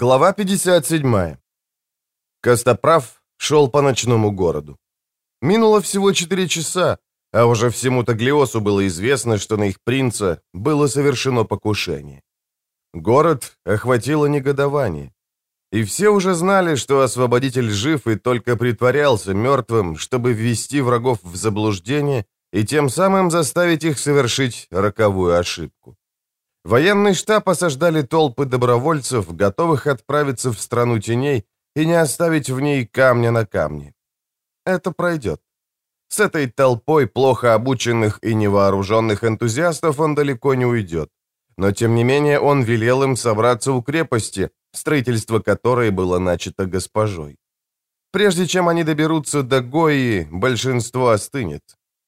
Глава 57. Костоправ шел по ночному городу. Минуло всего 4 часа, а уже всему Таглиосу было известно, что на их принца было совершено покушение. Город охватило негодование. И все уже знали, что освободитель жив и только притворялся мертвым, чтобы ввести врагов в заблуждение и тем самым заставить их совершить роковую ошибку. Военный штаб осаждали толпы добровольцев, готовых отправиться в страну теней и не оставить в ней камня на камне. Это пройдет. С этой толпой плохо обученных и невооруженных энтузиастов он далеко не уйдет. Но, тем не менее, он велел им собраться у крепости, строительство которой было начато госпожой. Прежде чем они доберутся до Гои, большинство остынет.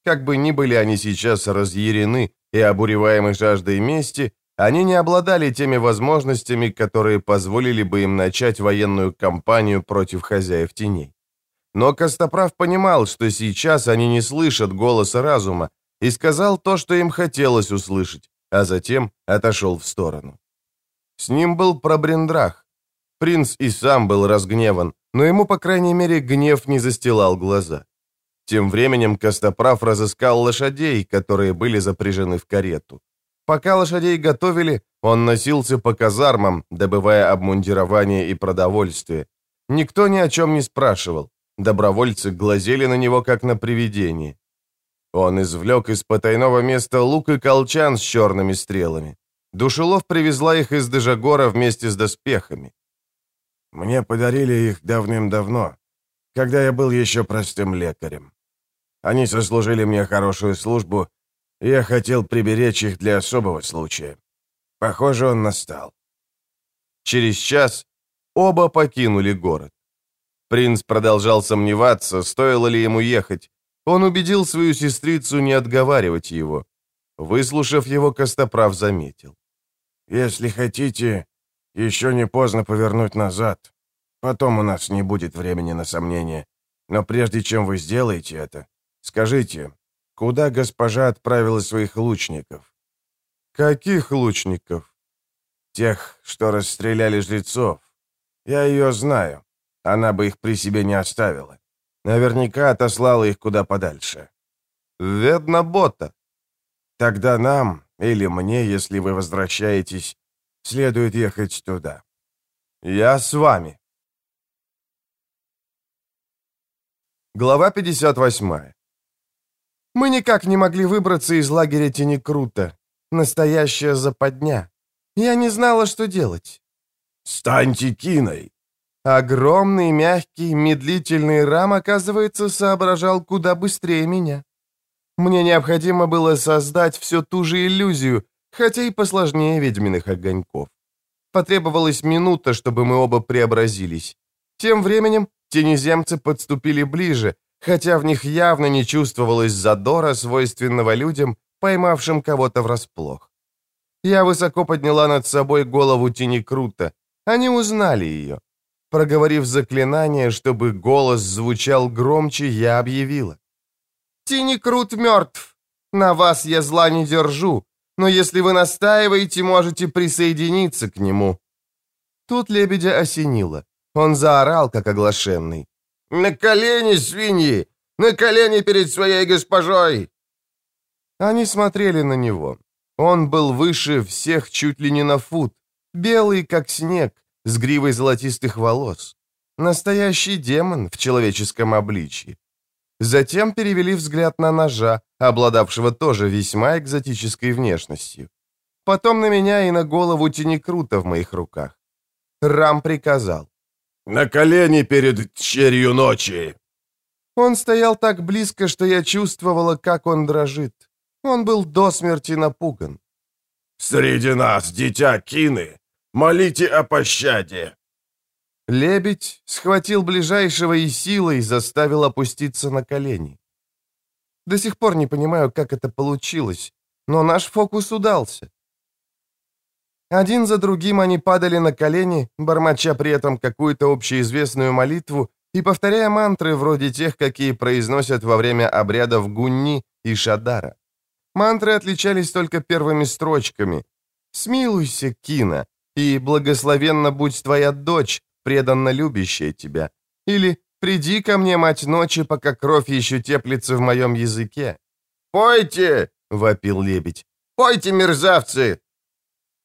Как бы ни были они сейчас разъярены и обуреваемы жаждой мести, они не обладали теми возможностями, которые позволили бы им начать военную кампанию против хозяев теней. Но Костоправ понимал, что сейчас они не слышат голоса разума, и сказал то, что им хотелось услышать, а затем отошел в сторону. С ним был Пробрендрах. Принц и сам был разгневан, но ему, по крайней мере, гнев не застилал глаза. Тем временем Костоправ разыскал лошадей, которые были запряжены в карету. Пока лошадей готовили, он носился по казармам, добывая обмундирование и продовольствие. Никто ни о чем не спрашивал. Добровольцы глазели на него, как на привидение. Он извлек из потайного места лук и колчан с черными стрелами. Душелов привезла их из Дежагора вместе с доспехами. «Мне подарили их давным-давно, когда я был еще простым лекарем. Они сослужили мне хорошую службу я хотел приберечь их для особого случая. Похоже, он настал. Через час оба покинули город. Принц продолжал сомневаться, стоило ли ему ехать. Он убедил свою сестрицу не отговаривать его. Выслушав его, Костоправ заметил. «Если хотите, еще не поздно повернуть назад. Потом у нас не будет времени на сомнения. Но прежде чем вы сделаете это, скажите, куда госпожа отправила своих лучников. Каких лучников? Тех, что расстреляли жрецов. Я ее знаю. Она бы их при себе не оставила. Наверняка отослала их куда подальше. Ведно бота. Тогда нам, или мне, если вы возвращаетесь, следует ехать туда. Я с вами. Глава 58. Мы никак не могли выбраться из лагеря Тенекрута. Настоящая западня. Я не знала, что делать. «Станьте киной!» Огромный, мягкий, медлительный рам, оказывается, соображал куда быстрее меня. Мне необходимо было создать всю ту же иллюзию, хотя и посложнее ведьминых огоньков. Потребовалась минута, чтобы мы оба преобразились. Тем временем тенеземцы подступили ближе, хотя в них явно не чувствовалось задора, свойственного людям, поймавшим кого-то врасплох. Я высоко подняла над собой голову тени Крута. Они узнали ее. Проговорив заклинание, чтобы голос звучал громче, я объявила. «Тини Крут мертв. На вас я зла не держу, но если вы настаиваете, можете присоединиться к нему». Тут лебедя осенило. Он заорал, как оглашенный. «На колени, свиньи! На колени перед своей госпожой!» Они смотрели на него. Он был выше всех чуть ли не на фут, белый, как снег, с гривой золотистых волос. Настоящий демон в человеческом обличье. Затем перевели взгляд на ножа, обладавшего тоже весьма экзотической внешностью. Потом на меня и на голову Тенекрута в моих руках. Рам приказал. На колени перед черью ночи!» Он стоял так близко, что я чувствовала, как он дрожит. Он был до смерти напуган. «Среди нас, дитя Кины, молите о пощаде!» Лебедь схватил ближайшего и силой заставил опуститься на колени. До сих пор не понимаю, как это получилось, но наш фокус удался. Один за другим они падали на колени, бормоча при этом какую-то общеизвестную молитву и повторяя мантры вроде тех, какие произносят во время обрядов Гунни и Шадара. Мантры отличались только первыми строчками. «Смилуйся, Кина, И благословенна будь твоя дочь, преданно любящая тебя. Или приди ко мне, мать ночи, пока кровь еще теплится в моем языке. «Пойте!» — вопил лебедь. «Пойте, мерзавцы!»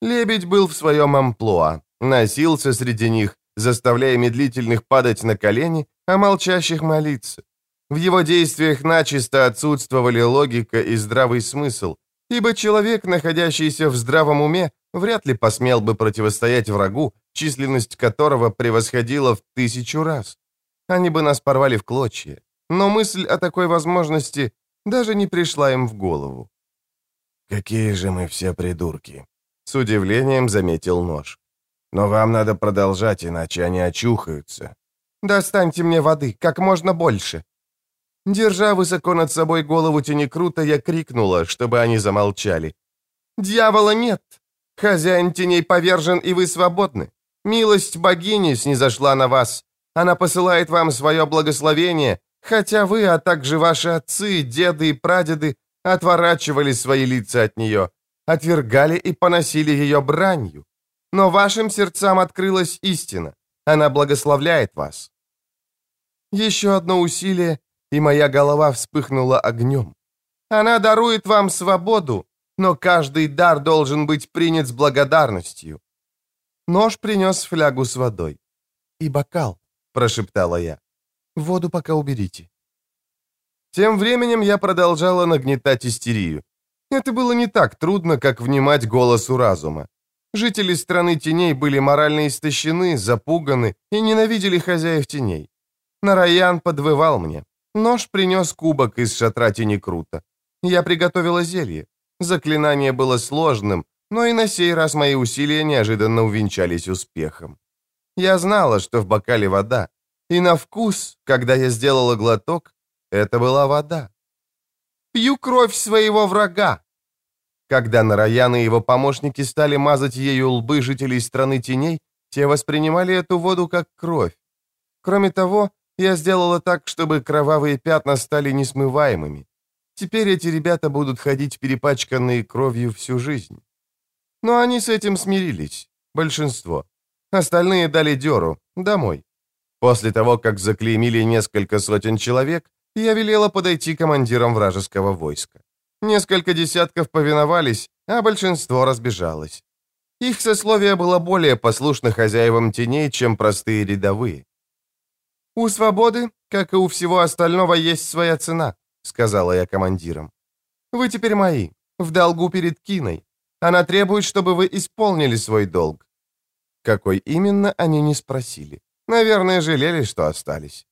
Лебедь был в своем амплуа, носился среди них, заставляя медлительных падать на колени, а молчащих молиться. В его действиях начисто отсутствовали логика и здравый смысл, ибо человек, находящийся в здравом уме, вряд ли посмел бы противостоять врагу, численность которого превосходила в тысячу раз. Они бы нас порвали в клочья. Но мысль о такой возможности даже не пришла им в голову. «Какие же мы все придурки!» С удивлением заметил нож. «Но вам надо продолжать, иначе они очухаются». «Достаньте мне воды, как можно больше». Держа высоко над собой голову тени круто, я крикнула, чтобы они замолчали. «Дьявола нет! Хозяин теней повержен, и вы свободны. Милость богини снизошла на вас. Она посылает вам свое благословение, хотя вы, а также ваши отцы, деды и прадеды отворачивали свои лица от нее, отвергали и поносили ее бранью. Но вашим сердцам открылась истина. Она благословляет вас. Еще одно усилие, и моя голова вспыхнула огнем. Она дарует вам свободу, но каждый дар должен быть принят с благодарностью. Нож принес флягу с водой. «И бокал», — прошептала я. «Воду пока уберите». Тем временем я продолжала нагнетать истерию. Это было не так трудно, как внимать голосу разума. Жители страны теней были морально истощены, запуганы и ненавидели хозяев теней. Нараян подвывал мне. Нож принес кубок из шатра тени круто. Я приготовила зелье. Заклинание было сложным, но и на сей раз мои усилия неожиданно увенчались успехом. Я знала, что в бокале вода, и на вкус, когда я сделала глоток, это была вода. «Пью кровь своего врага!» Когда Нараян и его помощники стали мазать ею лбы жителей страны теней, те воспринимали эту воду как кровь. Кроме того, я сделала так, чтобы кровавые пятна стали несмываемыми. Теперь эти ребята будут ходить перепачканные кровью всю жизнь. Но они с этим смирились. Большинство. Остальные дали дёру. Домой. После того, как заклеймили несколько сотен человек, я велела подойти командирам вражеского войска. Несколько десятков повиновались, а большинство разбежалось. Их сословие было более послушно хозяевам теней, чем простые рядовые. «У свободы, как и у всего остального, есть своя цена», — сказала я командирам. «Вы теперь мои, в долгу перед Киной. Она требует, чтобы вы исполнили свой долг». Какой именно, они не спросили. Наверное, жалели, что остались.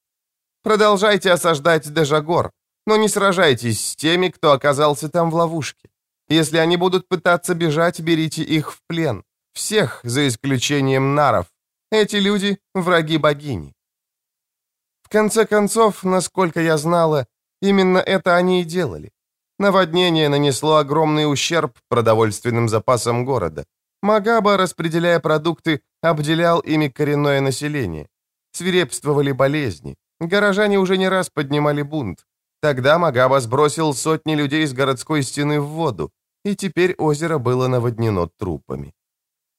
Продолжайте осаждать Дежагор, но не сражайтесь с теми, кто оказался там в ловушке. Если они будут пытаться бежать, берите их в плен. Всех, за исключением наров. Эти люди — враги богини. В конце концов, насколько я знала, именно это они и делали. Наводнение нанесло огромный ущерб продовольственным запасам города. Магаба, распределяя продукты, обделял ими коренное население. Свирепствовали болезни. Горожане уже не раз поднимали бунт. Тогда Магаба сбросил сотни людей с городской стены в воду, и теперь озеро было наводнено трупами.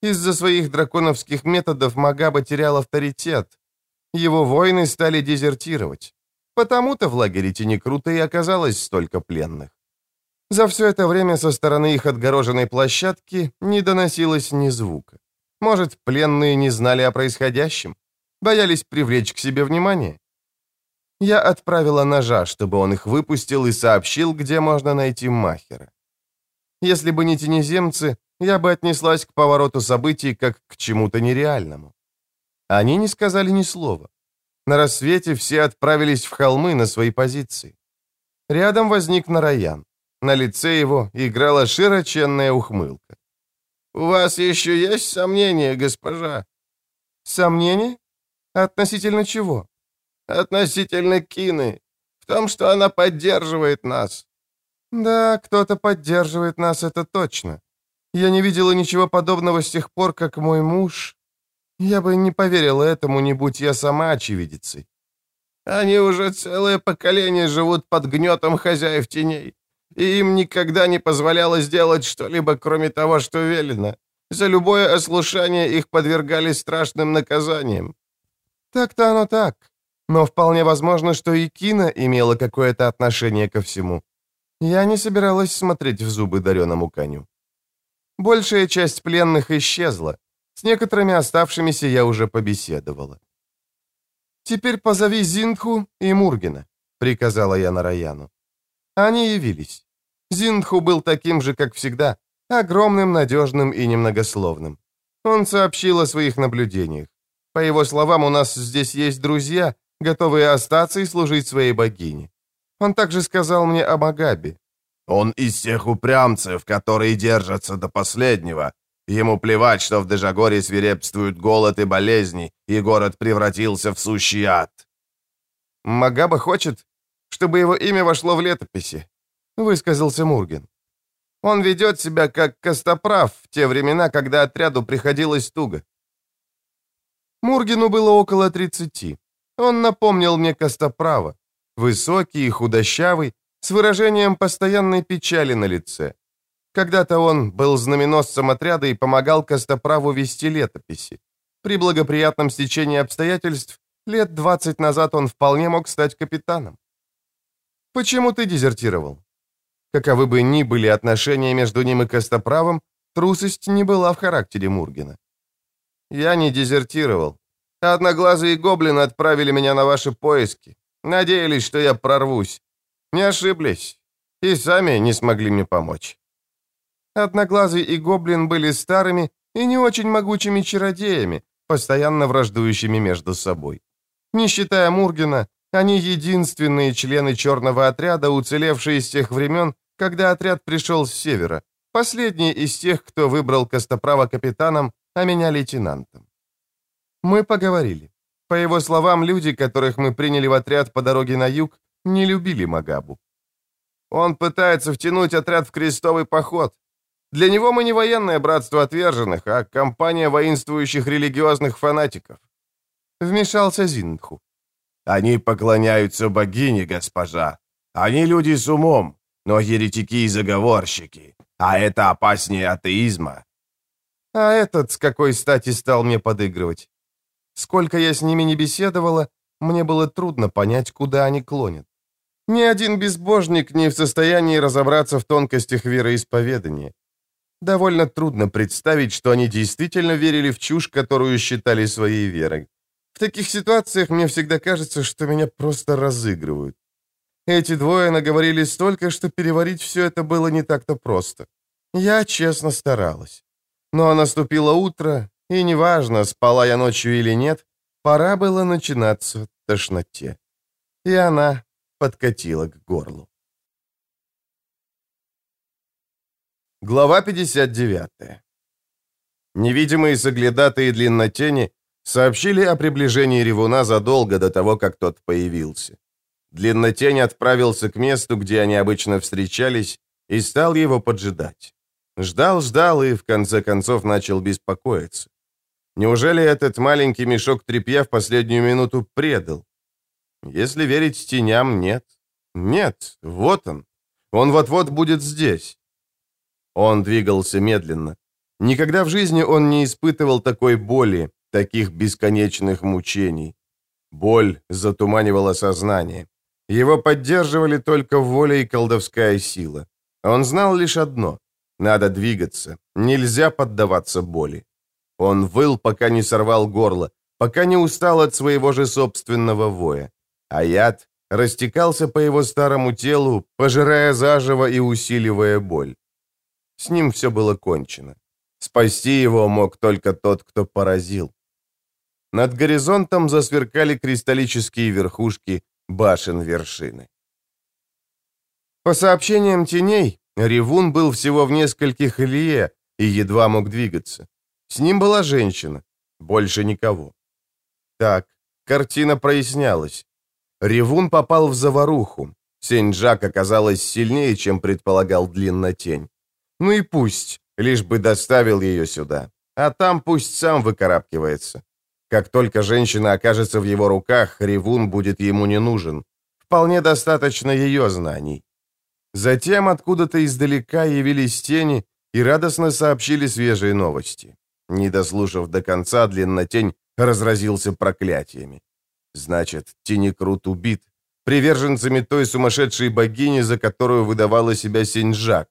Из-за своих драконовских методов Магаба терял авторитет. Его воины стали дезертировать. Потому-то в лагере Тенекрута и оказалось столько пленных. За все это время со стороны их отгороженной площадки не доносилось ни звука. Может, пленные не знали о происходящем? Боялись привлечь к себе внимание? Я отправила ножа, чтобы он их выпустил и сообщил, где можно найти Махера. Если бы не тенеземцы, я бы отнеслась к повороту событий как к чему-то нереальному. Они не сказали ни слова. На рассвете все отправились в холмы на свои позиции. Рядом возник Нараян. На лице его играла широченная ухмылка. «У вас еще есть сомнения, госпожа?» «Сомнения? Относительно чего?» «Относительно Кины. В том, что она поддерживает нас». «Да, кто-то поддерживает нас, это точно. Я не видела ничего подобного с тех пор, как мой муж... Я бы не поверила этому, не будь я сама очевидицей». «Они уже целое поколение живут под гнетом хозяев теней и им никогда не позволялось делать что-либо, кроме того, что велено. За любое ослушание их подвергали страшным наказаниям. Так-то оно так. Но вполне возможно, что и Кина имела какое-то отношение ко всему. Я не собиралась смотреть в зубы дареному коню. Большая часть пленных исчезла. С некоторыми оставшимися я уже побеседовала. «Теперь позови Зиндху и Мургина», — приказала я Нараяну. Они явились. Зиндху был таким же, как всегда, огромным, надежным и немногословным. Он сообщил о своих наблюдениях. По его словам, у нас здесь есть друзья, готовые остаться и служить своей богине. Он также сказал мне о Магабе. Он из тех упрямцев, которые держатся до последнего. Ему плевать, что в Дежагоре свирепствуют голод и болезни, и город превратился в сущий ад. Магаба хочет, чтобы его имя вошло в летописи, высказался Мурген. Он ведет себя как Костоправ в те времена, когда отряду приходилось туго. Мургину было около 30. Он напомнил мне Костоправа. Высокий и худощавый, с выражением постоянной печали на лице. Когда-то он был знаменосцем отряда и помогал Костоправу вести летописи. При благоприятном стечении обстоятельств лет 20 назад он вполне мог стать капитаном. «Почему ты дезертировал?» Каковы бы ни были отношения между ним и Костоправом, трусость не была в характере Мургина. «Я не дезертировал. Одноглазые гоблины отправили меня на ваши поиски. Надеялись, что я прорвусь. Не ошиблись. И сами не смогли мне помочь». Одноглазый и гоблин были старыми и не очень могучими чародеями, постоянно враждующими между собой. Не считая Мургина, они единственные члены черного отряда, уцелевшие с тех времен, когда отряд пришел с севера, последние из тех, кто выбрал Костоправа капитаном, а меня лейтенантом. Мы поговорили. По его словам, люди, которых мы приняли в отряд по дороге на юг, не любили Магабу. Он пытается втянуть отряд в крестовый поход. Для него мы не военное братство отверженных, а компания воинствующих религиозных фанатиков. Вмешался Зиндху. Они поклоняются богине, госпожа. Они люди с умом, но еретики и заговорщики. А это опаснее атеизма. А этот с какой стати стал мне подыгрывать? Сколько я с ними не беседовала, мне было трудно понять, куда они клонят. Ни один безбожник не в состоянии разобраться в тонкостях вероисповедания. Довольно трудно представить, что они действительно верили в чушь, которую считали своей верой. В таких ситуациях мне всегда кажется, что меня просто разыгрывают. Эти двое наговорили столько, что переварить все это было не так-то просто. Я честно старалась. Но наступило утро, и неважно, спала я ночью или нет, пора было начинаться тошноте. И она подкатила к горлу. Глава 59. Невидимые соглядатые длиннотени сообщили о приближении ревуна задолго до того, как тот появился. Длиннотень отправился к месту, где они обычно встречались, и стал его поджидать. Ждал-ждал и, в конце концов, начал беспокоиться. Неужели этот маленький мешок тряпья в последнюю минуту предал? Если верить теням, нет. Нет, вот он. Он вот-вот будет здесь. Он двигался медленно. Никогда в жизни он не испытывал такой боли, таких бесконечных мучений. Боль затуманивала сознание. Его поддерживали только воля и колдовская сила. Он знал лишь одно — надо двигаться, нельзя поддаваться боли. Он выл, пока не сорвал горло, пока не устал от своего же собственного воя. А яд растекался по его старому телу, пожирая заживо и усиливая боль. С ним все было кончено. Спасти его мог только тот, кто поразил. Над горизонтом засверкали кристаллические верхушки башен вершины. По сообщениям теней, Ревун был всего в нескольких лье и едва мог двигаться. С ним была женщина, больше никого. Так, картина прояснялась. Ревун попал в заваруху. Сень-Джак оказалась сильнее, чем предполагал Длиннотень. Ну и пусть, лишь бы доставил ее сюда. А там пусть сам выкарабкивается. Как только женщина окажется в его руках, Ревун будет ему не нужен. Вполне достаточно ее знаний. Затем откуда-то издалека явились тени и радостно сообщили свежие новости. Не дослушав до конца, длиннотень разразился проклятиями. Значит, Тинекрут убит, приверженцами той сумасшедшей богини, за которую выдавала себя Синьжак.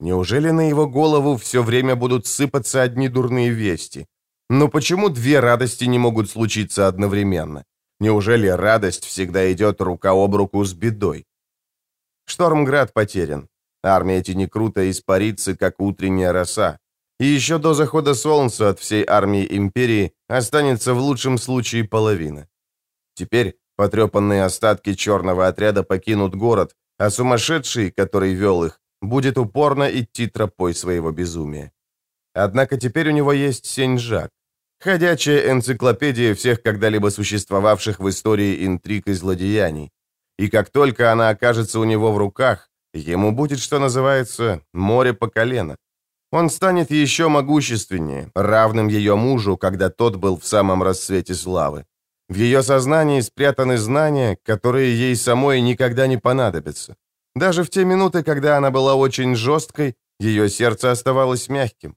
Неужели на его голову все время будут сыпаться одни дурные вести? Но почему две радости не могут случиться одновременно? Неужели радость всегда идет рука об руку с бедой? Штормград потерян. Армия Тинекрута испарится, как утренняя роса. И еще до захода солнца от всей армии империи останется в лучшем случае половина. Теперь потрепанные остатки черного отряда покинут город, а сумасшедший, который вел их, будет упорно идти тропой своего безумия. Однако теперь у него есть Сеньжак, ходячая энциклопедия всех когда-либо существовавших в истории интриг и злодеяний. И как только она окажется у него в руках, ему будет, что называется, море по колено. Он станет еще могущественнее, равным ее мужу, когда тот был в самом расцвете славы. В ее сознании спрятаны знания, которые ей самой никогда не понадобятся. Даже в те минуты, когда она была очень жесткой, ее сердце оставалось мягким.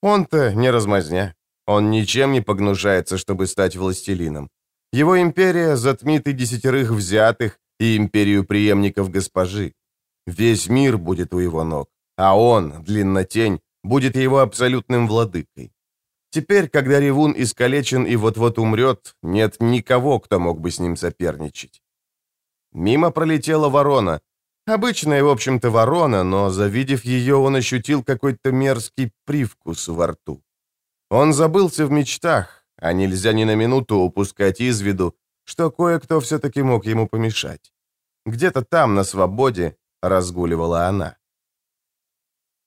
Он-то не размазня. Он ничем не погнушается, чтобы стать властелином. Его империя затмит и десятерых взятых, и империю преемников госпожи. Весь мир будет у его ног, а он, длиннотень, будет его абсолютным владыкой. Теперь, когда Ревун искалечен и вот-вот умрет, нет никого, кто мог бы с ним соперничать. Мимо пролетела ворона. Обычная, в общем-то, ворона, но, завидев ее, он ощутил какой-то мерзкий привкус во рту. Он забылся в мечтах, а нельзя ни на минуту упускать из виду, что кое-кто все-таки мог ему помешать. Где-то там, на свободе, разгуливала она.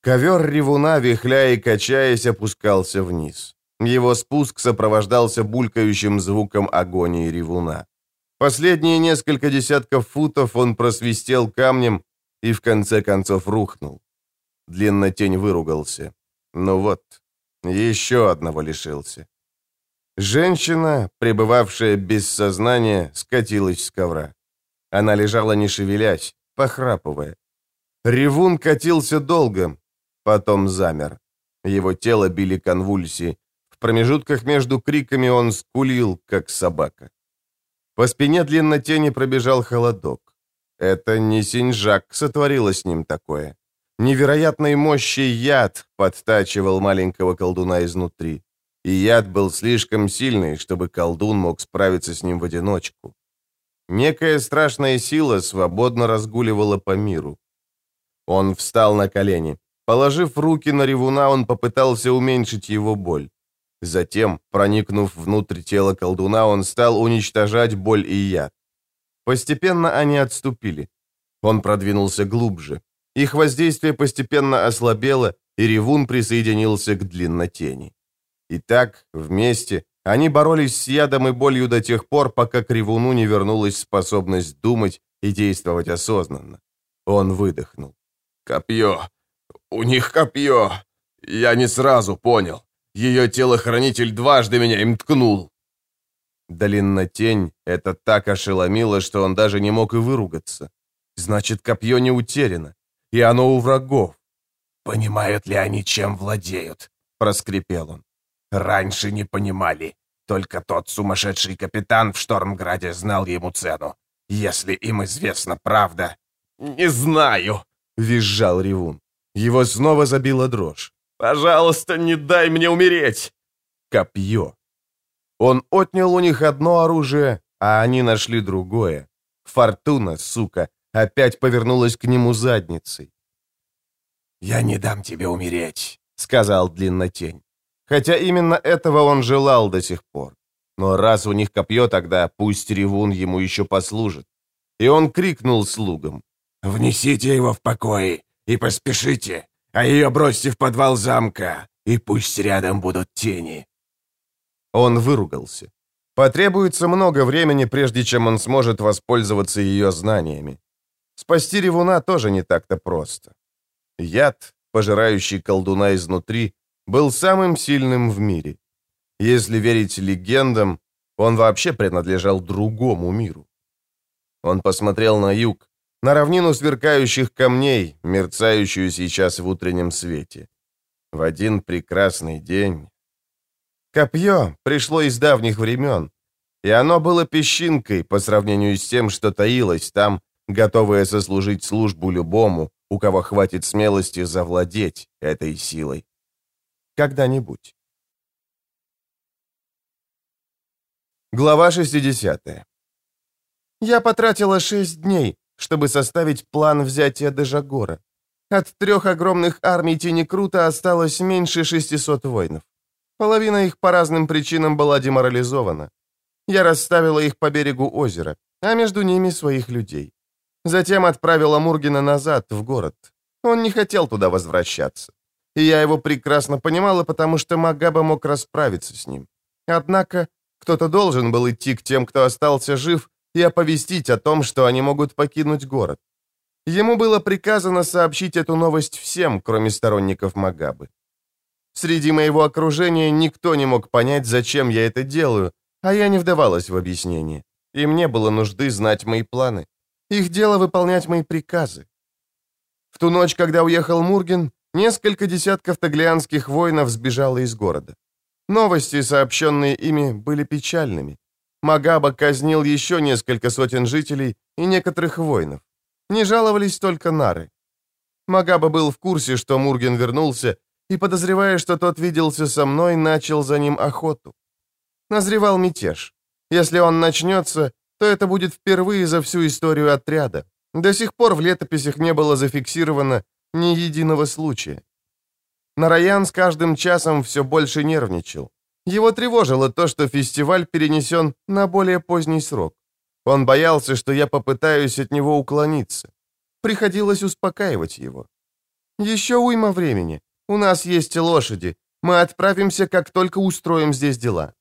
Ковер ревуна, вихляя и качаясь, опускался вниз. Его спуск сопровождался булькающим звуком агонии ревуна. Последние несколько десятков футов он просвистел камнем и в конце концов рухнул. Длиннотень выругался. Ну вот, еще одного лишился. Женщина, пребывавшая без сознания, скатилась с ковра. Она лежала не шевелясь, похрапывая. Ревун катился долго, потом замер. Его тело били конвульсии. В промежутках между криками он скулил, как собака. По спине длиннотени пробежал холодок. Это не Синьжак сотворила с ним такое. Невероятной мощи яд подтачивал маленького колдуна изнутри. И яд был слишком сильный, чтобы колдун мог справиться с ним в одиночку. Некая страшная сила свободно разгуливала по миру. Он встал на колени. Положив руки на ревуна, он попытался уменьшить его боль. Затем, проникнув внутрь тела колдуна, он стал уничтожать боль и яд. Постепенно они отступили. Он продвинулся глубже. Их воздействие постепенно ослабело, и ревун присоединился к длиннотени. И так, вместе, они боролись с ядом и болью до тех пор, пока к ревуну не вернулась способность думать и действовать осознанно. Он выдохнул. «Копье! У них копье! Я не сразу понял. Ее телохранитель дважды меня им ткнул. Длиннотень это так ошеломило, что он даже не мог и выругаться. Значит, копье не утеряно, и оно у врагов. «Понимают ли они, чем владеют?» — проскрипел он. «Раньше не понимали. Только тот сумасшедший капитан в Штормграде знал ему цену. Если им известна правда...» «Не знаю!» — визжал Ревун. Его снова забила дрожь. Пожалуйста, не дай мне умереть!» Копье. Он отнял у них одно оружие, а они нашли другое. Фортуна, сука, опять повернулась к нему задницей. «Я не дам тебе умереть», — сказал Длиннотень. Хотя именно этого он желал до сих пор. Но раз у них копье, тогда пусть ревун ему еще послужит. И он крикнул слугам. «Внесите его в покой и поспешите а ее бросьте в подвал замка, и пусть рядом будут тени». Он выругался. Потребуется много времени, прежде чем он сможет воспользоваться ее знаниями. Спасти ревуна тоже не так-то просто. Яд, пожирающий колдуна изнутри, был самым сильным в мире. Если верить легендам, он вообще принадлежал другому миру. Он посмотрел на юг, на равнину сверкающих камней, мерцающую сейчас в утреннем свете. В один прекрасный день... Копье пришло из давних времен, и оно было песчинкой по сравнению с тем, что таилось там, готовое сослужить службу любому, у кого хватит смелости завладеть этой силой. Когда-нибудь. Глава 60. Я потратила шесть дней, чтобы составить план взятия Дежагора. От трех огромных армий Тени Крута осталось меньше 600 воинов. Половина их по разным причинам была деморализована. Я расставила их по берегу озера, а между ними своих людей. Затем отправила Мургина назад, в город. Он не хотел туда возвращаться. И я его прекрасно понимала, потому что Магаба мог расправиться с ним. Однако кто-то должен был идти к тем, кто остался жив, и оповестить о том, что они могут покинуть город. Ему было приказано сообщить эту новость всем, кроме сторонников Магабы. Среди моего окружения никто не мог понять, зачем я это делаю, а я не вдавалась в объяснение. И мне было нужды знать мои планы. Их дело выполнять мои приказы. В ту ночь, когда уехал Мурген, несколько десятков таглианских воинов сбежало из города. Новости, сообщенные ими, были печальными. Магаба казнил еще несколько сотен жителей и некоторых воинов. Не жаловались только нары. Магаба был в курсе, что Мурген вернулся, и, подозревая, что тот виделся со мной, начал за ним охоту. Назревал мятеж. Если он начнется, то это будет впервые за всю историю отряда. До сих пор в летописях не было зафиксировано ни единого случая. Нараян с каждым часом все больше нервничал. Его тревожило то, что фестиваль перенесен на более поздний срок. Он боялся, что я попытаюсь от него уклониться. Приходилось успокаивать его. «Еще уйма времени. У нас есть лошади. Мы отправимся, как только устроим здесь дела».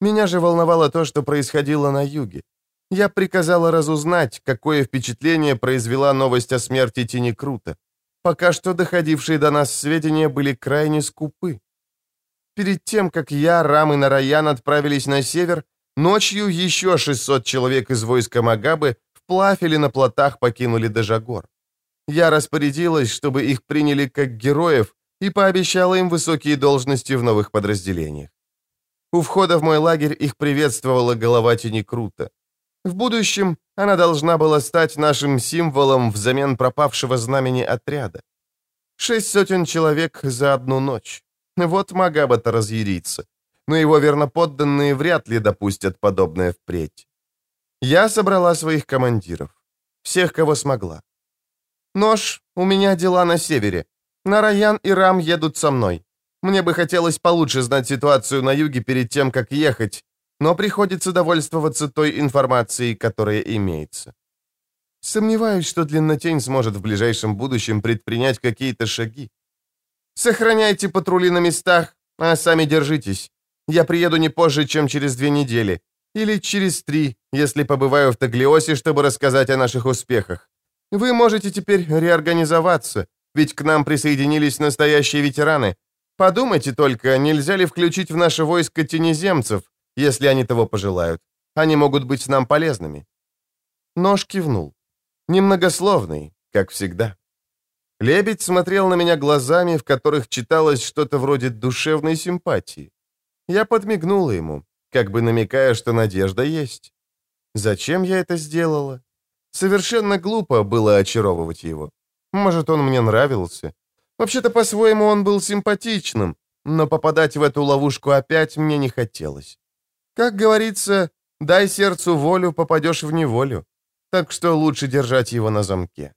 Меня же волновало то, что происходило на юге. Я приказала разузнать, какое впечатление произвела новость о смерти Тини Крута. Пока что доходившие до нас сведения были крайне скупы. Перед тем, как я, Рам и Нараян отправились на север, ночью еще 600 человек из войска Магабы вплавь или на плотах покинули Дежагор. Я распорядилась, чтобы их приняли как героев и пообещала им высокие должности в новых подразделениях. У входа в мой лагерь их приветствовала голова тени Крута. В будущем она должна была стать нашим символом взамен пропавшего знамени отряда. Шесть сотен человек за одну ночь. Вот Магаба-то разъярится. Но его верноподданные вряд ли допустят подобное впредь. Я собрала своих командиров. Всех, кого смогла. Нож, у меня дела на севере. Нараян и Рам едут со мной. Мне бы хотелось получше знать ситуацию на юге перед тем, как ехать, но приходится довольствоваться той информацией, которая имеется. Сомневаюсь, что Длиннотень сможет в ближайшем будущем предпринять какие-то шаги. Сохраняйте патрули на местах, а сами держитесь. Я приеду не позже, чем через две недели. Или через три, если побываю в Таглиосе, чтобы рассказать о наших успехах. Вы можете теперь реорганизоваться, ведь к нам присоединились настоящие ветераны. Подумайте только, нельзя ли включить в наше войско тенеземцев, если они того пожелают. Они могут быть нам полезными». Нож кивнул. Немногословный, как всегда. Лебедь смотрел на меня глазами, в которых читалось что-то вроде душевной симпатии. Я подмигнула ему, как бы намекая, что надежда есть. Зачем я это сделала? Совершенно глупо было очаровывать его. Может, он мне нравился. Вообще-то, по-своему, он был симпатичным, но попадать в эту ловушку опять мне не хотелось. Как говорится, дай сердцу волю, попадешь в неволю. Так что лучше держать его на замке.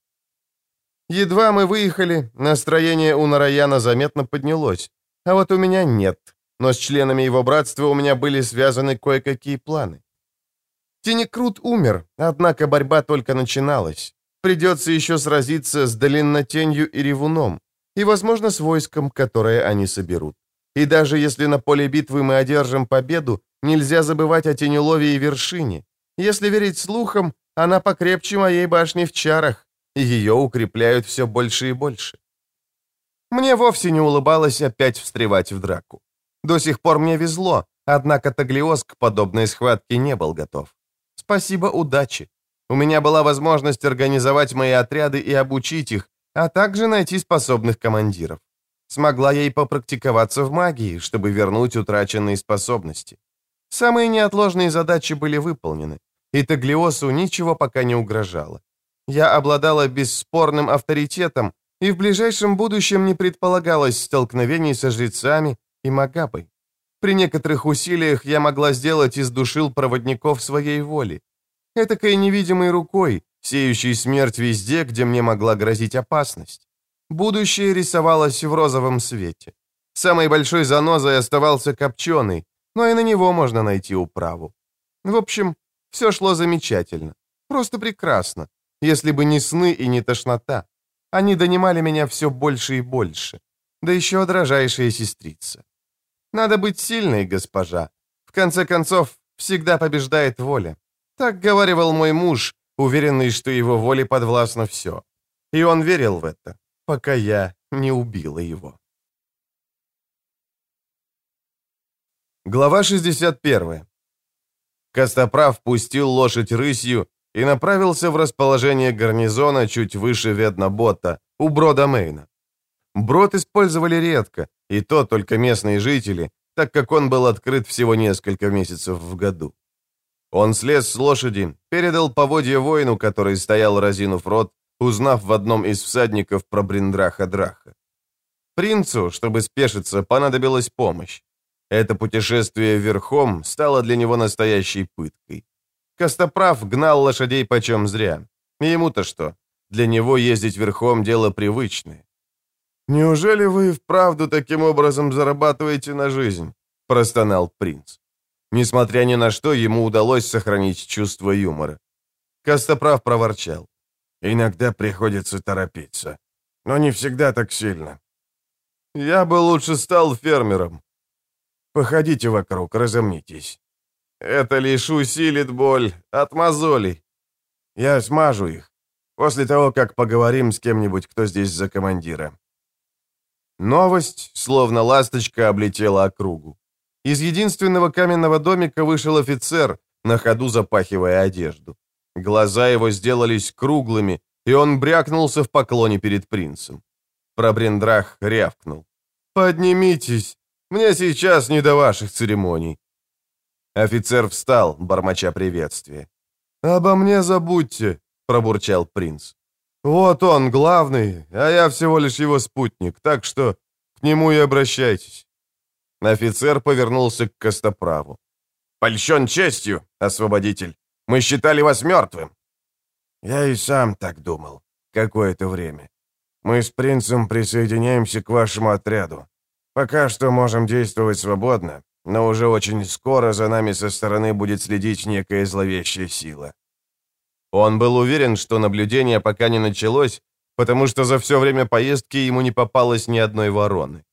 Едва мы выехали, настроение у Нараяна заметно поднялось, а вот у меня нет. Но с членами его братства у меня были связаны кое-какие планы. Тенекрут умер, однако борьба только начиналась. Придется еще сразиться с Долиннотенью и Ревуном, и, возможно, с войском, которое они соберут. И даже если на поле битвы мы одержим победу, нельзя забывать о Тенелове и Вершине. Если верить слухам, она покрепче моей башни в чарах, ее укрепляют все больше и больше. Мне вовсе не улыбалось опять встревать в драку. До сих пор мне везло, однако Таглиос к подобной схватке не был готов. Спасибо удачи. У меня была возможность организовать мои отряды и обучить их, а также найти способных командиров. Смогла ей попрактиковаться в магии, чтобы вернуть утраченные способности. Самые неотложные задачи были выполнены, и Таглиосу ничего пока не угрожало. Я обладала бесспорным авторитетом, и в ближайшем будущем не предполагалось столкновений со жрецами и Магабой. При некоторых усилиях я могла сделать из душил проводников своей воли. Этакой невидимой рукой, сеющей смерть везде, где мне могла грозить опасность. Будущее рисовалось в розовом свете. Самой большой занозой оставался копченый, но и на него можно найти управу. В общем, все шло замечательно. Просто прекрасно, если бы не сны и не тошнота. Они донимали меня все больше и больше. Да еще дрожайшая сестрица. Надо быть сильной, госпожа. В конце концов, всегда побеждает воля. Так говаривал мой муж, уверенный, что его воле подвластно все. И он верил в это, пока я не убила его. Глава 61. Костоправ пустил лошадь рысью и направился в расположение гарнизона чуть выше Веднобота, у брода Мейна. Брод использовали редко, и то только местные жители, так как он был открыт всего несколько месяцев в году. Он слез с лошади, передал поводье воину, который стоял разинув рот, узнав в одном из всадников про Бриндраха Драха. Принцу, чтобы спешиться, понадобилась помощь. Это путешествие верхом стало для него настоящей пыткой. Костоправ гнал лошадей почем зря. Ему-то что? Для него ездить верхом – дело привычное. «Неужели вы вправду таким образом зарабатываете на жизнь?» – простонал принц. Несмотря ни на что, ему удалось сохранить чувство юмора. Костоправ проворчал. «Иногда приходится торопиться. Но не всегда так сильно. Я бы лучше стал фермером. Походите вокруг, разомнитесь. Это лишь усилит боль от мозолей. Я смажу их, после того, как поговорим с кем-нибудь, кто здесь за командира. Новость, словно ласточка, облетела округу. Из единственного каменного домика вышел офицер, на ходу запахивая одежду. Глаза его сделались круглыми, и он брякнулся в поклоне перед принцем. Пробрендрах рявкнул. «Поднимитесь! Мне сейчас не до ваших церемоний». Офицер встал, бормоча приветствие. «Обо мне забудьте», — пробурчал принц. «Вот он, главный, а я всего лишь его спутник, так что к нему и обращайтесь». Офицер повернулся к Костоправу. «Польщен честью, освободитель. Мы считали вас мертвым». «Я и сам так думал. Какое-то время. Мы с принцем присоединяемся к вашему отряду. Пока что можем действовать свободно, но уже очень скоро за нами со стороны будет следить некая зловещая сила. Он был уверен, что наблюдение пока не началось, потому что за все время поездки ему не попалось ни одной вороны.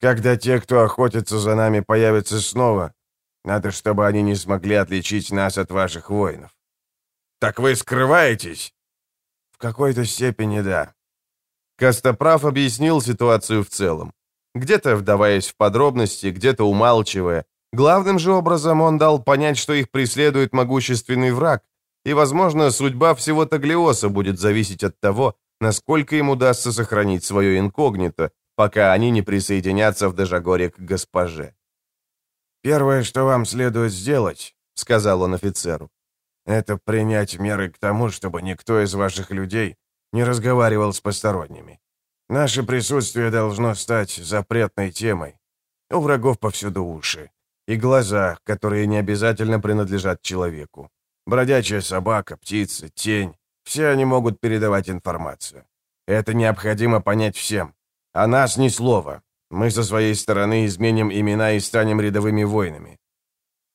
Когда те, кто охотится за нами, появятся снова, надо, чтобы они не смогли отличить нас от ваших воинов. Так вы скрываетесь? В какой-то степени да. Костоправ объяснил ситуацию в целом где-то вдаваясь в подробности, где-то умалчивая. Главным же образом он дал понять, что их преследует могущественный враг, и, возможно, судьба всего Таглиоса будет зависеть от того, насколько им удастся сохранить свое инкогнито, пока они не присоединятся в Дежагоре к госпоже. «Первое, что вам следует сделать», — сказал он офицеру, — «это принять меры к тому, чтобы никто из ваших людей не разговаривал с посторонними. Наше присутствие должно стать запретной темой. У врагов повсюду уши. И глаза, которые не обязательно принадлежат человеку. Бродячая собака, птица, тень. Все они могут передавать информацию. Это необходимо понять всем. О нас ни слова. Мы со своей стороны изменим имена и станем рядовыми воинами.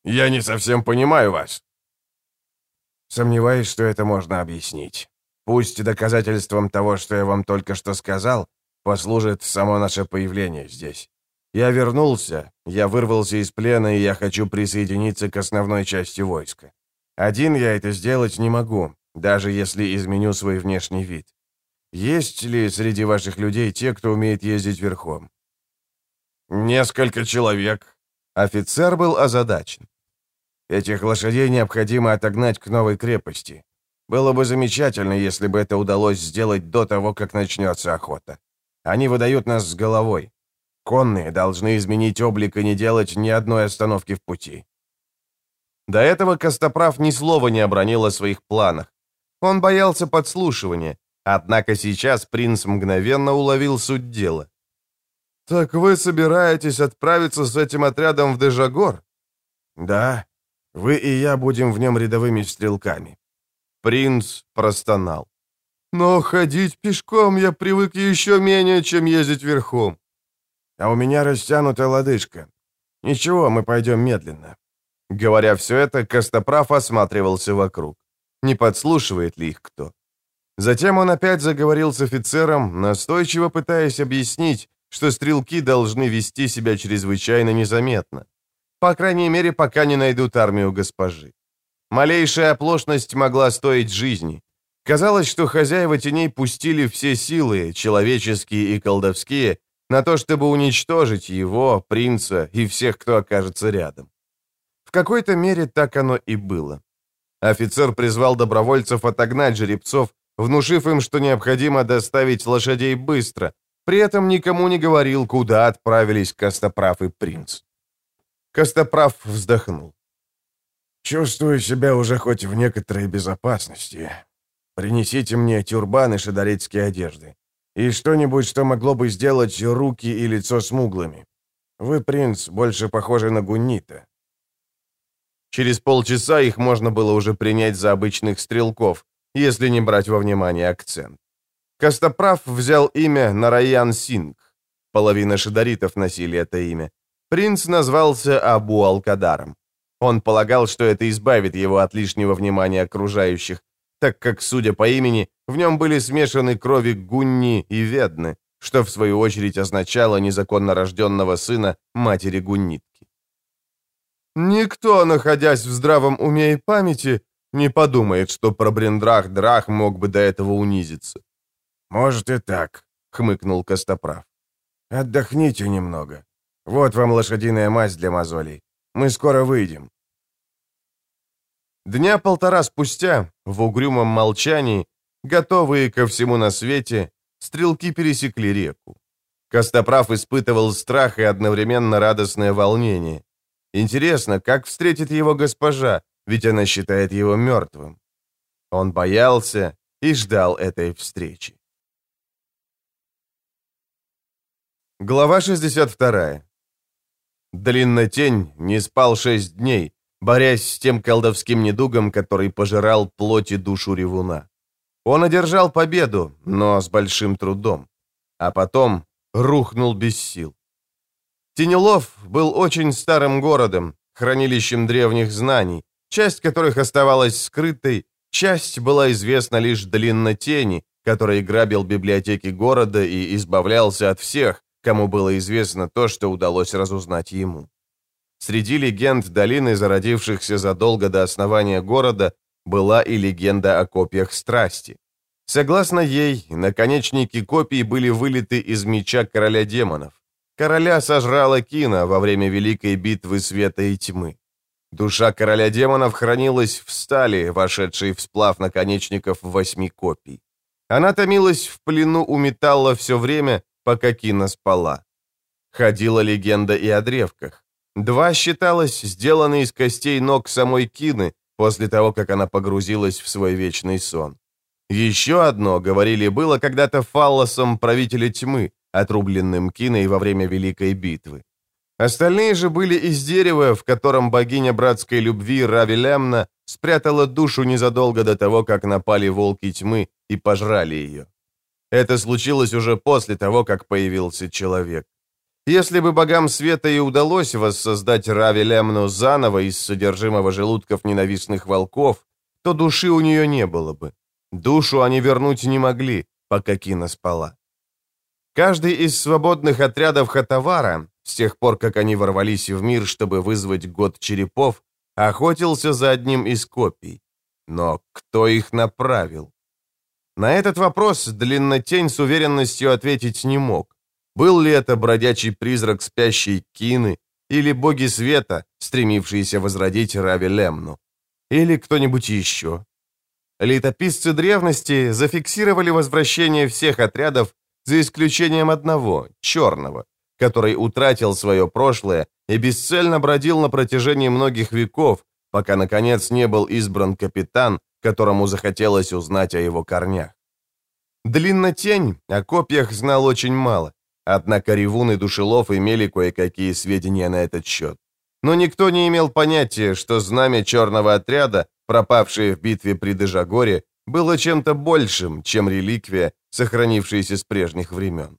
Я не совсем понимаю вас. Сомневаюсь, что это можно объяснить. Пусть доказательством того, что я вам только что сказал, послужит само наше появление здесь. Я вернулся, я вырвался из плена, и я хочу присоединиться к основной части войска. Один я это сделать не могу, даже если изменю свой внешний вид. Есть ли среди ваших людей те, кто умеет ездить верхом? Несколько человек. Офицер был озадачен. Этих лошадей необходимо отогнать к новой крепости. Было бы замечательно, если бы это удалось сделать до того, как начнется охота. Они выдают нас с головой. Конные должны изменить облик и не делать ни одной остановки в пути». До этого Костоправ ни слова не обронил о своих планах. Он боялся подслушивания, однако сейчас принц мгновенно уловил суть дела. «Так вы собираетесь отправиться с этим отрядом в Дежагор?» «Да, вы и я будем в нем рядовыми стрелками». Принц простонал. «Но ходить пешком я привык еще менее, чем ездить верхом». «А у меня растянутая лодыжка. Ничего, мы пойдем медленно». Говоря все это, Костоправ осматривался вокруг. Не подслушивает ли их кто? Затем он опять заговорил с офицером, настойчиво пытаясь объяснить, что стрелки должны вести себя чрезвычайно незаметно. По крайней мере, пока не найдут армию госпожи. Малейшая оплошность могла стоить жизни. Казалось, что хозяева теней пустили все силы, человеческие и колдовские, на то, чтобы уничтожить его, принца и всех, кто окажется рядом. В какой-то мере так оно и было. Офицер призвал добровольцев отогнать жеребцов, внушив им, что необходимо доставить лошадей быстро, при этом никому не говорил, куда отправились Костоправ и принц. Костоправ вздохнул. «Чувствую себя уже хоть в некоторой безопасности. Принесите мне тюрбан и шадаритские одежды. И что-нибудь, что могло бы сделать руки и лицо смуглыми. Вы, принц, больше похожи на гуннита». Через полчаса их можно было уже принять за обычных стрелков, если не брать во внимание акцент. Костоправ взял имя Нараян Синг. Половина шидаритов носили это имя. Принц назвался Абу Алкадаром. Он полагал, что это избавит его от лишнего внимания окружающих, так как, судя по имени, в нем были смешаны крови Гунни и Ведны, что в свою очередь означало незаконно рожденного сына матери Гуннитки. Никто, находясь в здравом уме и памяти, не подумает, что про Брендрах Драх мог бы до этого унизиться. «Может и так», — хмыкнул Костоправ. «Отдохните немного. Вот вам лошадиная мазь для мозолей. Мы скоро выйдем». Дня полтора спустя, в угрюмом молчании, готовые ко всему на свете, стрелки пересекли реку. Костоправ испытывал страх и одновременно радостное волнение. Интересно, как встретит его госпожа, ведь она считает его мертвым. Он боялся и ждал этой встречи. Глава 62. Длиннотень не спал шесть дней, борясь с тем колдовским недугом, который пожирал плоть и душу ревуна. Он одержал победу, но с большим трудом. А потом рухнул без сил. Тенелов был очень старым городом, хранилищем древних знаний, часть которых оставалась скрытой, часть была известна лишь длиннотени, который грабил библиотеки города и избавлялся от всех, кому было известно то, что удалось разузнать ему. Среди легенд долины, зародившихся задолго до основания города, была и легенда о копьях страсти. Согласно ей, наконечники копий были вылиты из меча короля демонов. Короля сожрала Кина во время великой битвы света и тьмы. Душа короля демонов хранилась в стали, вошедшей в сплав наконечников восьми копий. Она томилась в плену у металла все время, пока Кина спала. Ходила легенда и о древках. Два считалось сделаны из костей ног самой Кины после того, как она погрузилась в свой вечный сон. Еще одно, говорили, было когда-то фаллосом правителя тьмы, отрубленным Киной во время Великой битвы. Остальные же были из дерева, в котором богиня братской любви Рави Лемна спрятала душу незадолго до того, как напали волки тьмы и пожрали ее. Это случилось уже после того, как появился человек. Если бы богам света и удалось воссоздать Рави Лемну заново из содержимого желудков ненавистных волков, то души у нее не было бы. Душу они вернуть не могли, пока Кина спала. Каждый из свободных отрядов Хатавара, с тех пор, как они ворвались в мир, чтобы вызвать год черепов, охотился за одним из копий. Но кто их направил? На этот вопрос Длиннотень с уверенностью ответить не мог. Был ли это бродячий призрак спящей Кины, или боги света, стремившиеся возродить Рави Лемну, или кто-нибудь еще? Летописцы древности зафиксировали возвращение всех отрядов, за исключением одного, черного, который утратил свое прошлое и бесцельно бродил на протяжении многих веков, пока, наконец, не был избран капитан, которому захотелось узнать о его корнях. Длиннотень о копьях знал очень мало, однако Ревун и Душелов имели кое-какие сведения на этот счет. Но никто не имел понятия, что знамя черного отряда, пропавшее в битве при Дежагоре, было чем-то большим, чем реликвия, сохранившаяся с прежних времен.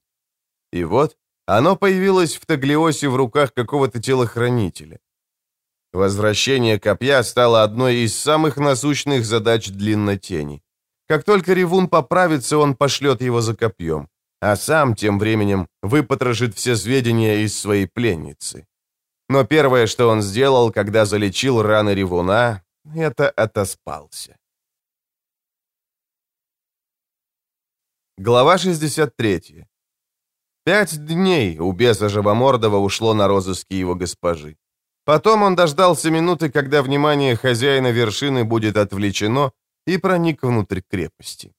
И вот оно появилось в Таглиосе в руках какого-то телохранителя. Возвращение копья стало одной из самых насущных задач длиннотени. Как только Ревун поправится, он пошлет его за копьем, а сам тем временем выпотрошит все сведения из своей пленницы. Но первое, что он сделал, когда залечил раны Ревуна, это отоспался. Глава 63. Пять дней у беса Живомордова ушло на розыски его госпожи. Потом он дождался минуты, когда внимание хозяина вершины будет отвлечено, и проник внутрь крепости.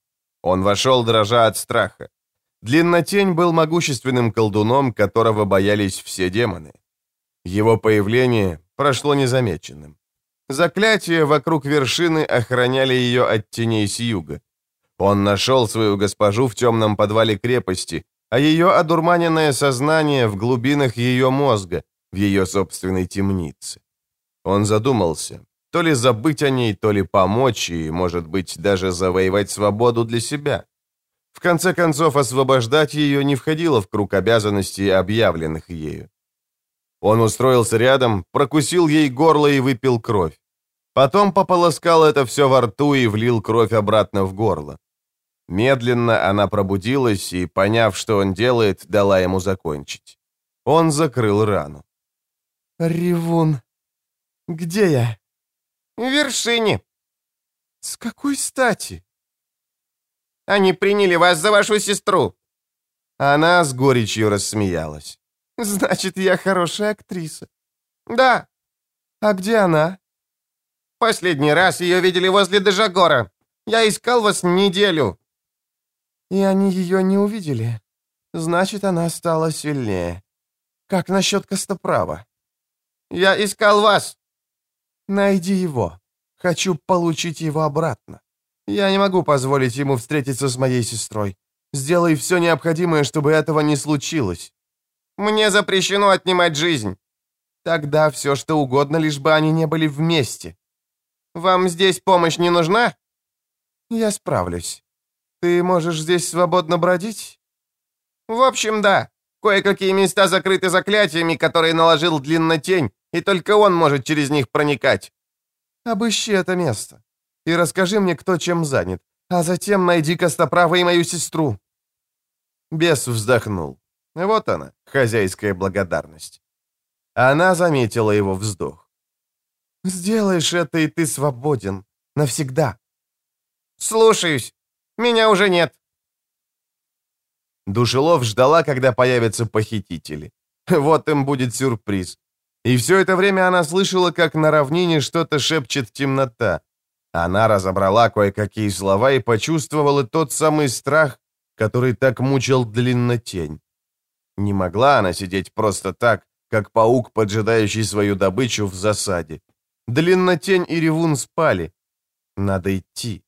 Он вошел, дрожа от страха. Длиннотень был могущественным колдуном, которого боялись все демоны. Его появление прошло незамеченным. Заклятия вокруг вершины охраняли ее от теней с юга. Он нашел свою госпожу в темном подвале крепости, а ее одурманенное сознание в глубинах ее мозга, в ее собственной темнице. Он задумался, то ли забыть о ней, то ли помочь и, может быть, даже завоевать свободу для себя. В конце концов, освобождать ее не входило в круг обязанностей, объявленных ею. Он устроился рядом, прокусил ей горло и выпил кровь. Потом пополоскал это все во рту и влил кровь обратно в горло. Медленно она пробудилась и, поняв, что он делает, дала ему закончить. Он закрыл рану. «Ревун, где я?» «В вершине». «С какой стати?» «Они приняли вас за вашу сестру». Она с горечью рассмеялась. «Значит, я хорошая актриса». «Да». «А где она?» «Последний раз ее видели возле Дежагора. Я искал вас неделю». И они ее не увидели. Значит, она стала сильнее. Как насчет Костоправа? Я искал вас. Найди его. Хочу получить его обратно. Я не могу позволить ему встретиться с моей сестрой. Сделай все необходимое, чтобы этого не случилось. Мне запрещено отнимать жизнь. Тогда все, что угодно, лишь бы они не были вместе. Вам здесь помощь не нужна? Я справлюсь. Ты можешь здесь свободно бродить? В общем, да. Кое-какие места закрыты заклятиями, которые наложил длиннотень, и только он может через них проникать. Обыщи это место. И расскажи мне, кто чем занят. А затем найди Костоправа и мою сестру. Бес вздохнул. Вот она, хозяйская благодарность. Она заметила его вздох. «Сделаешь это, и ты свободен. Навсегда». «Слушаюсь. Меня уже нет». Душелов ждала, когда появятся похитители. Вот им будет сюрприз. И все это время она слышала, как на равнине что-то шепчет темнота. Она разобрала кое-какие слова и почувствовала тот самый страх, который так мучил длиннотень. Не могла она сидеть просто так, как паук, поджидающий свою добычу в засаде. Длиннотень и ревун спали. Надо идти.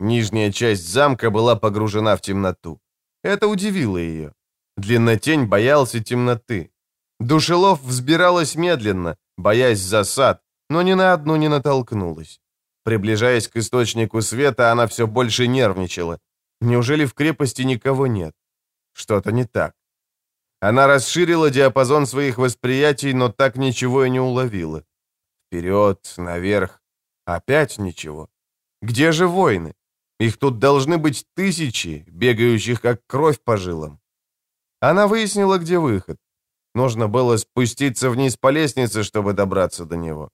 Нижняя часть замка была погружена в темноту. Это удивило ее. Длиннотень боялся темноты. Душелов взбиралась медленно, боясь засад, но ни на одну не натолкнулась. Приближаясь к источнику света, она все больше нервничала. Неужели в крепости никого нет? Что-то не так. Она расширила диапазон своих восприятий, но так ничего и не уловила. Вперед, наверх. Опять ничего. Где же воины? Их тут должны быть тысячи, бегающих как кровь по жилам. Она выяснила, где выход. Нужно было спуститься вниз по лестнице, чтобы добраться до него.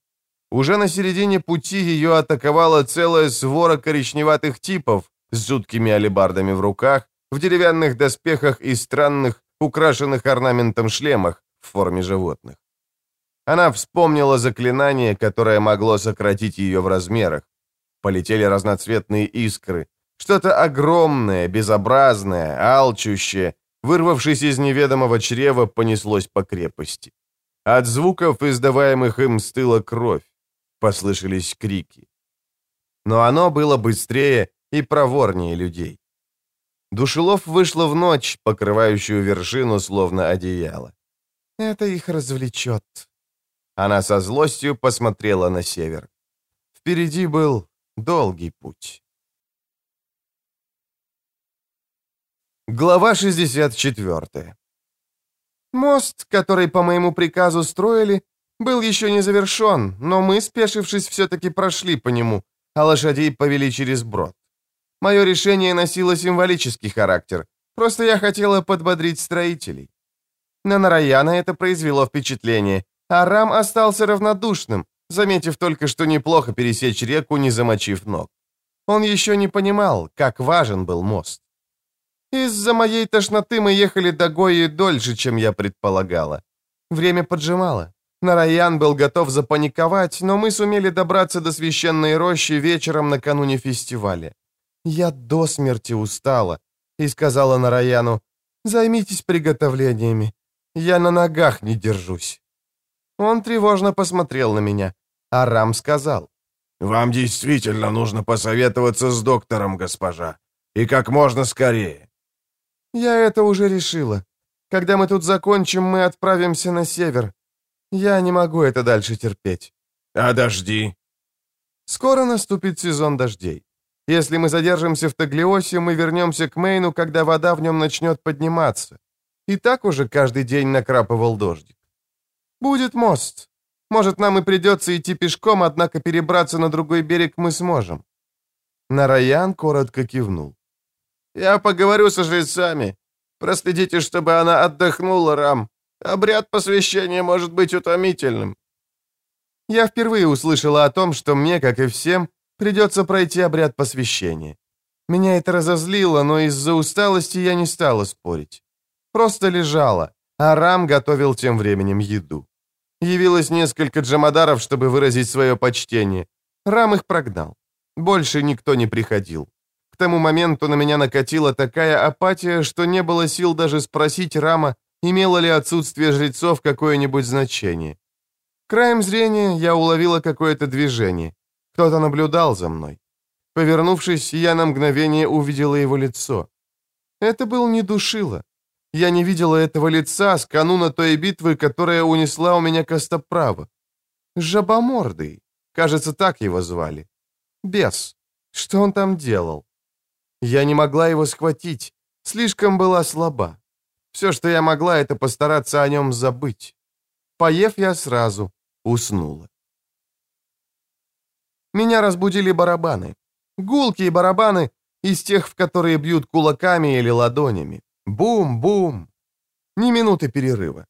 Уже на середине пути ее атаковала целая свора коричневатых типов с жуткими алебардами в руках, в деревянных доспехах и странных, украшенных орнаментом шлемах в форме животных. Она вспомнила заклинание, которое могло сократить ее в размерах. Полетели разноцветные искры. Что-то огромное, безобразное, алчущее, вырвавшись из неведомого чрева, понеслось по крепости. От звуков, издаваемых им, стыла кровь. Послышались крики. Но оно было быстрее и проворнее людей. Душелов вышла в ночь, покрывающую вершину, словно одеяло. «Это их развлечет». Она со злостью посмотрела на север. Впереди был долгий путь. Глава 64 Мост, который по моему приказу строили, был еще не завершен, но мы, спешившись, все-таки прошли по нему, а лошадей повели через брод. Мое решение носило символический характер, просто я хотела подбодрить строителей. На Нараяна это произвело впечатление, а Рам остался равнодушным, заметив только, что неплохо пересечь реку, не замочив ног. Он еще не понимал, как важен был мост. Из-за моей тошноты мы ехали до Гои дольше, чем я предполагала. Время поджимало. Нараян был готов запаниковать, но мы сумели добраться до священной рощи вечером накануне фестиваля. Я до смерти устала и сказала Нараяну, «Займитесь приготовлениями. Я на ногах не держусь». Он тревожно посмотрел на меня, а Рам сказал, «Вам действительно нужно посоветоваться с доктором, госпожа, и как можно скорее». «Я это уже решила. Когда мы тут закончим, мы отправимся на север. Я не могу это дальше терпеть». «А дожди?» «Скоро наступит сезон дождей. Если мы задержимся в Таглиосе, мы вернемся к Мейну, когда вода в нем начнет подниматься. И так уже каждый день накрапывал дождик. Будет мост. Может, нам и придется идти пешком, однако перебраться на другой берег мы сможем». Нараян коротко кивнул. «Я поговорю со жрецами. Проследите, чтобы она отдохнула, Рам. Обряд посвящения может быть утомительным». Я впервые услышала о том, что мне, как и всем, придется пройти обряд посвящения. Меня это разозлило, но из-за усталости я не стала спорить. Просто лежала, а Рам готовил тем временем еду. Явилось несколько джамадаров, чтобы выразить свое почтение. Рам их прогнал. Больше никто не приходил. Тому моменту на меня накатила такая апатия, что не было сил даже спросить Рама, имело ли отсутствие жрецов какое-нибудь значение. Краем зрения я уловила какое-то движение. Кто-то наблюдал за мной. Повернувшись, я на мгновение увидела его лицо. Это был не Душила. Я не видела этого лица с кануна той битвы, которая унесла у меня Костоправа. Жабомордый. Кажется, так его звали. Бес. Что он там делал? Я не могла его схватить. Слишком была слаба. Все, что я могла, это постараться о нем забыть. Поев я сразу уснула. Меня разбудили барабаны. Гулкие барабаны из тех, в которые бьют кулаками или ладонями. Бум-бум. Ни минуты перерыва.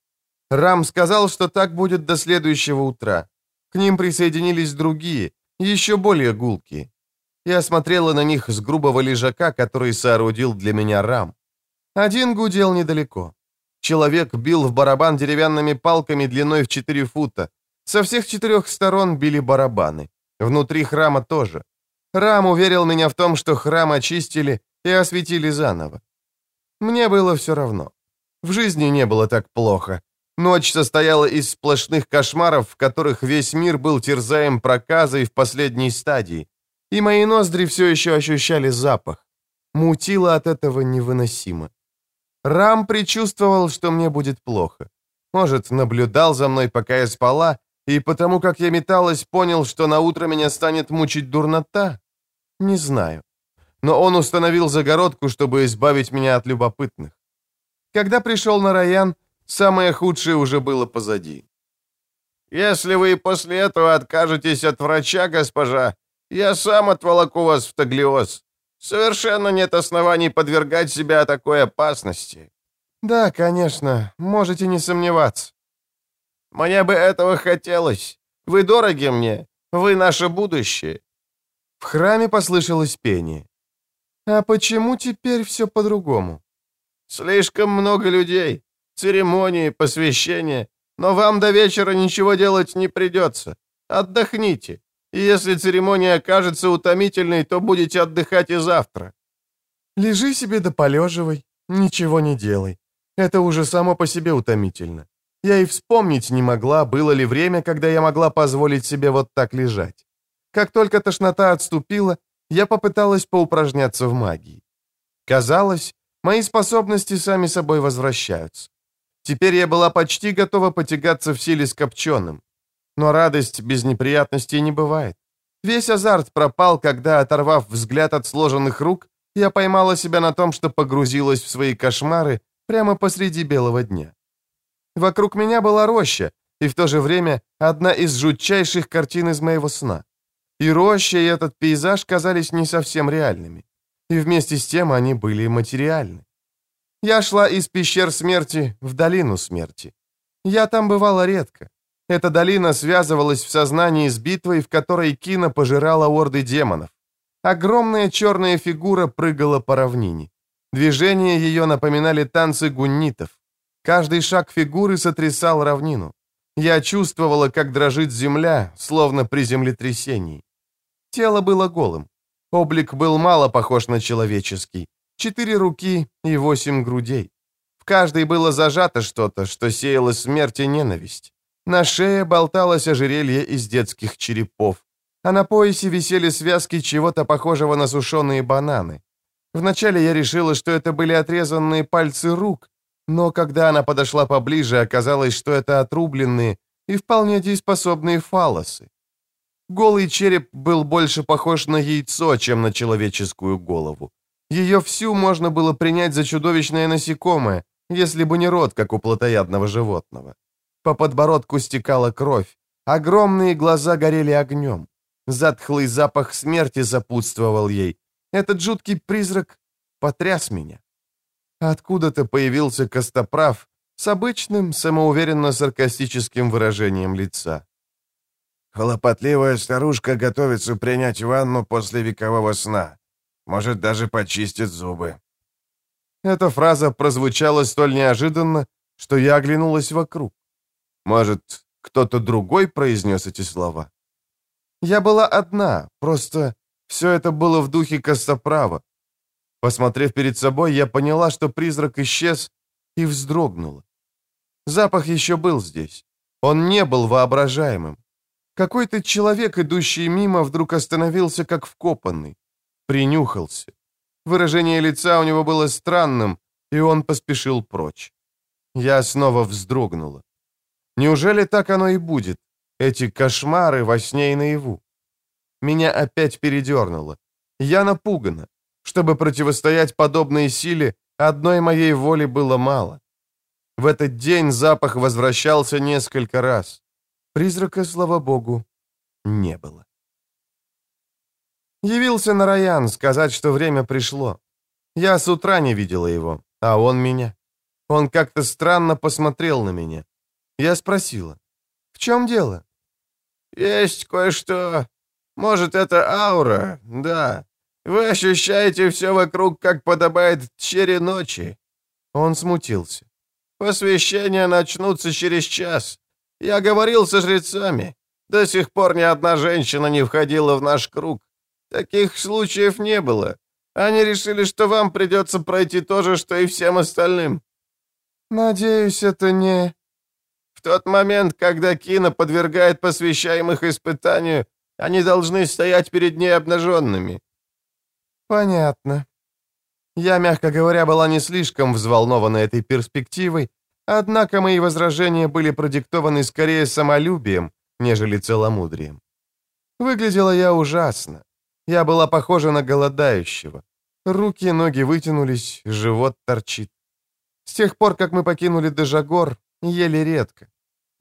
Рам сказал, что так будет до следующего утра. К ним присоединились другие, еще более гулкие. Я смотрела на них с грубого лежака, который соорудил для меня Рам. Один гудел недалеко. Человек бил в барабан деревянными палками длиной в 4 фута. Со всех четырех сторон били барабаны. Внутри храма тоже. Рам уверил меня в том, что храм очистили и осветили заново. Мне было все равно. В жизни не было так плохо. Ночь состояла из сплошных кошмаров, в которых весь мир был терзаем проказой в последней стадии. И мои ноздри все еще ощущали запах. Мутило от этого невыносимо. Рам предчувствовал, что мне будет плохо. Может, наблюдал за мной, пока я спала, и потому как я металась, понял, что на утро меня станет мучить дурнота? Не знаю. Но он установил загородку, чтобы избавить меня от любопытных. Когда пришел на Раян, самое худшее уже было позади. «Если вы после этого откажетесь от врача, госпожа, я сам отволоку вас в Таглиоз. Совершенно нет оснований подвергать себя такой опасности». «Да, конечно, можете не сомневаться». Мне бы этого хотелось. Вы дороги мне. Вы наше будущее». В храме послышалось пение. «А почему теперь все по-другому?» «Слишком много людей. Церемонии, посвящения. Но вам до вечера ничего делать не придется. Отдохните. Если церемония окажется утомительной, то будете отдыхать и завтра. Лежи себе да полеживай, ничего не делай. Это уже само по себе утомительно. Я и вспомнить не могла, было ли время, когда я могла позволить себе вот так лежать. Как только тошнота отступила, я попыталась поупражняться в магии. Казалось, мои способности сами собой возвращаются. Теперь я была почти готова потягаться в силе с копченым. Но радость без неприятностей не бывает. Весь азарт пропал, когда, оторвав взгляд от сложенных рук, я поймала себя на том, что погрузилась в свои кошмары прямо посреди белого дня. Вокруг меня была роща, и в то же время одна из жутчайших картин из моего сна. И роща, и этот пейзаж казались не совсем реальными. И вместе с тем они были материальны. Я шла из пещер смерти в долину смерти. Я там бывала редко. Эта долина связывалась в сознании с битвой, в которой Кина пожирала орды демонов. Огромная черная фигура прыгала по равнине. Движения ее напоминали танцы гуннитов. Каждый шаг фигуры сотрясал равнину. Я чувствовала, как дрожит земля, словно при землетрясении. Тело было голым. Облик был мало похож на человеческий. Четыре руки и восемь грудей. В каждой было зажато что-то, что сеяло смерть и ненависть. На шее болталось ожерелье из детских черепов, а на поясе висели связки чего-то похожего на сушеные бананы. Вначале я решила, что это были отрезанные пальцы рук, но когда она подошла поближе, оказалось, что это отрубленные и вполне дееспособные фалосы. Голый череп был больше похож на яйцо, чем на человеческую голову. Ее всю можно было принять за чудовищное насекомое, если бы не рот, как у плотоядного животного. По подбородку стекала кровь, огромные глаза горели огнем. Затхлый запах смерти запутствовал ей. Этот жуткий призрак потряс меня. Откуда-то появился Костоправ с обычным, самоуверенно-саркастическим выражением лица. «Хлопотливая старушка готовится принять ванну после векового сна. Может, даже почистит зубы». Эта фраза прозвучала столь неожиданно, что я оглянулась вокруг. Может, кто-то другой произнес эти слова? Я была одна, просто все это было в духе Костоправа. Посмотрев перед собой, я поняла, что призрак исчез и вздрогнула. Запах еще был здесь. Он не был воображаемым. Какой-то человек, идущий мимо, вдруг остановился как вкопанный. Принюхался. Выражение лица у него было странным, и он поспешил прочь. Я снова вздрогнула. Неужели так оно и будет? Эти кошмары во сне и наяву. Меня опять передернуло. Я напугана. Чтобы противостоять подобной силе, одной моей воли было мало. В этот день запах возвращался несколько раз. Призрака, слава богу, не было. Явился Нараян сказать, что время пришло. Я с утра не видела его, а он меня. Он как-то странно посмотрел на меня. Я спросила, «В чем дело?» «Есть кое-что. Может, это аура, да. Вы ощущаете все вокруг, как подобает чере ночи». Он смутился. «Посвящения начнутся через час. Я говорил со жрецами. До сих пор ни одна женщина не входила в наш круг. Таких случаев не было. Они решили, что вам придется пройти то же, что и всем остальным». «Надеюсь, это не...» Тот момент, когда Кина подвергает посвящаемых испытанию, они должны стоять перед ней обнаженными». «Понятно». Я, мягко говоря, была не слишком взволнована этой перспективой, однако мои возражения были продиктованы скорее самолюбием, нежели целомудрием. Выглядела я ужасно. Я была похожа на голодающего. Руки и ноги вытянулись, живот торчит. С тех пор, как мы покинули Дежагор, ели редко.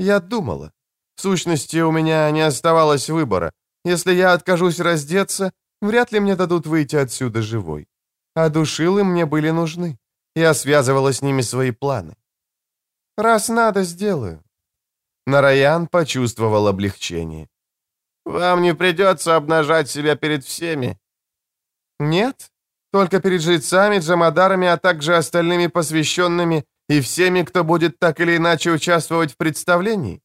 Я думала. В сущности, у меня не оставалось выбора. Если я откажусь раздеться, вряд ли мне дадут выйти отсюда живой. А душилы мне были нужны. Я связывала с ними свои планы. Раз надо, сделаю. Нараян почувствовал облегчение. «Вам не придется обнажать себя перед всеми». «Нет, только перед жрецами, джамадарами, а также остальными посвященными и всеми, кто будет так или иначе участвовать в представлении?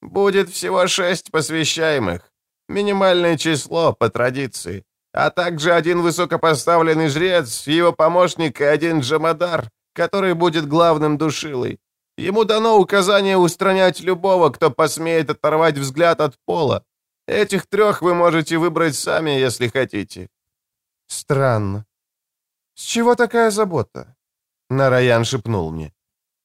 Будет всего шесть посвящаемых. Минимальное число, по традиции. а также один высокопоставленный жрец, его помощник и один джамадар, который будет главным душилой. Ему дано указание устранять любого, кто посмеет оторвать взгляд от пола. Этих трех вы можете выбрать сами, если хотите». «Странно. С чего такая забота?» Нараян шепнул мне.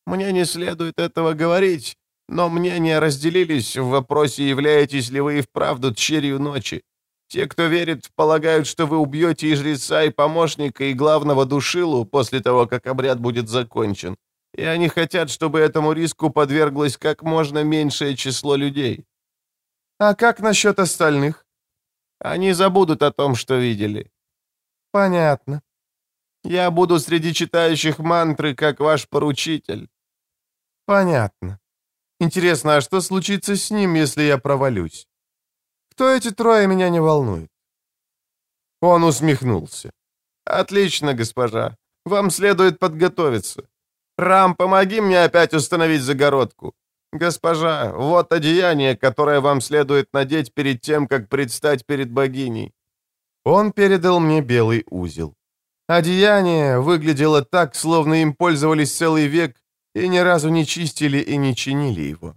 «Мне не следует этого говорить, но мнения разделились в вопросе, являетесь ли вы и вправду тщерью ночи. Те, кто верит, полагают, что вы убьете и жреца, и помощника, и главного душилу после того, как обряд будет закончен. И они хотят, чтобы этому риску подверглось как можно меньшее число людей. А как насчет остальных? Они забудут о том, что видели. Понятно. Я буду среди читающих мантры, как ваш поручитель. Понятно. Интересно, а что случится с ним, если я провалюсь? Кто эти трое, меня не волнует. Он усмехнулся. «Отлично, госпожа. Вам следует подготовиться. Рам, помоги мне опять установить загородку. Госпожа, вот одеяние, которое вам следует надеть перед тем, как предстать перед богиней». Он передал мне белый узел. Одеяние выглядело так, словно им пользовались целый век и ни разу не чистили и не чинили его.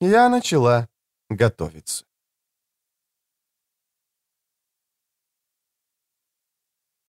Я начала готовиться.